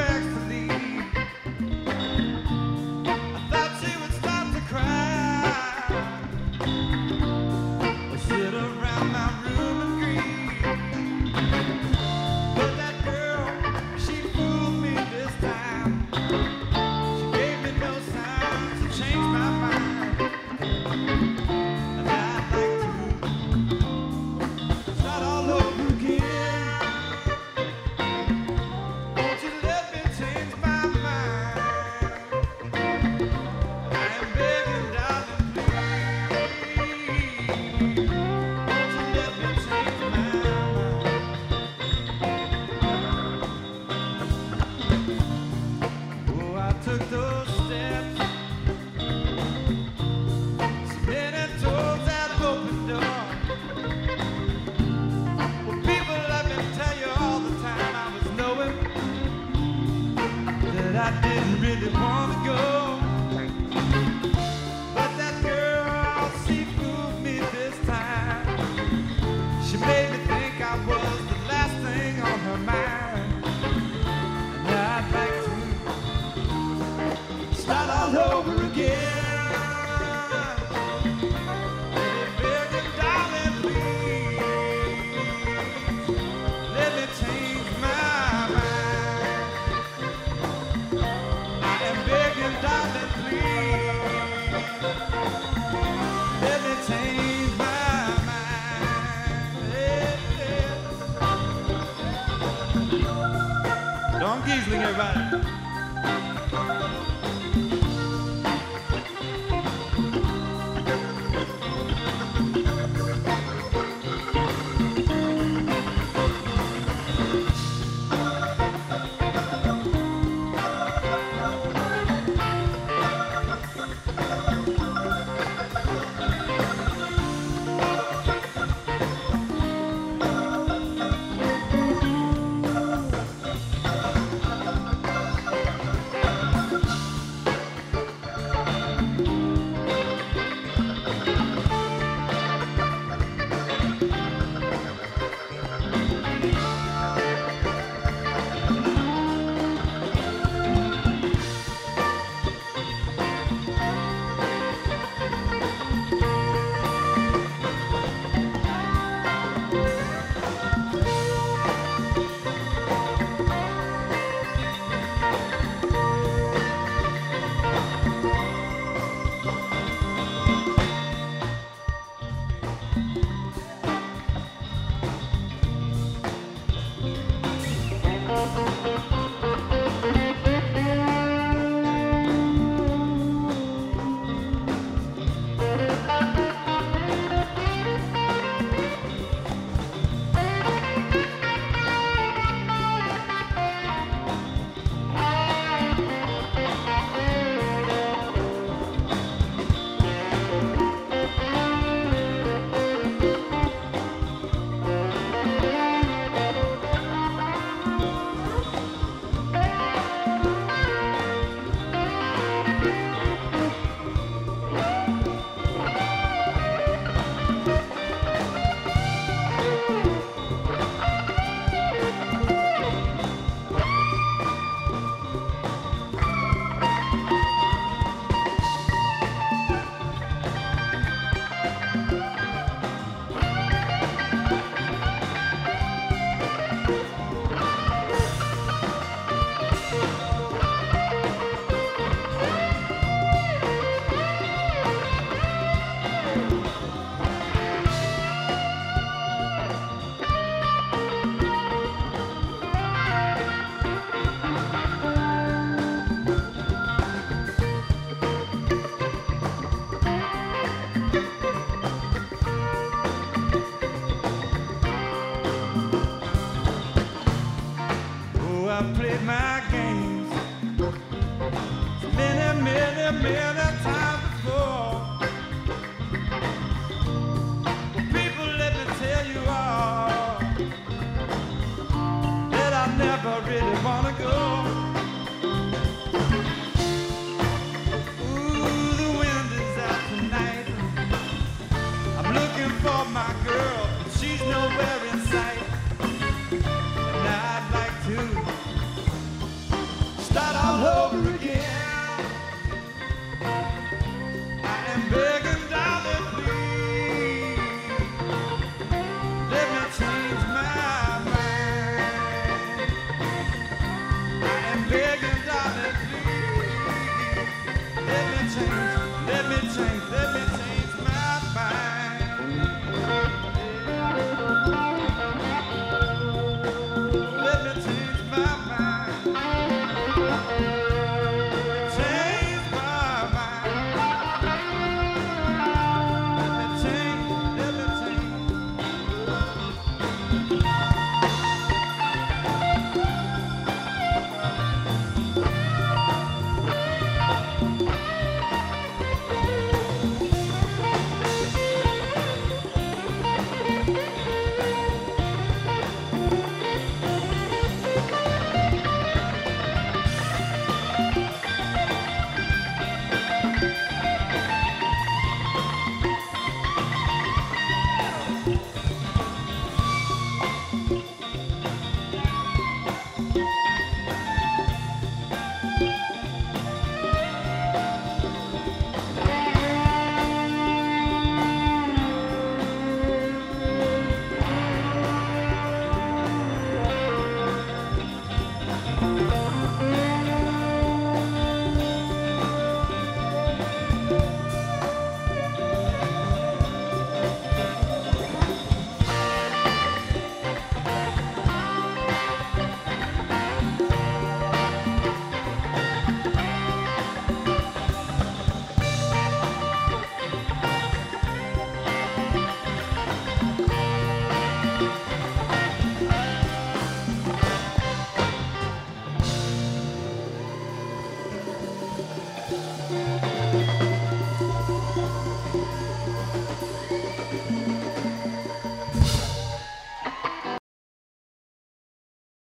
back to the I didn't really want Don Giesling, everybody.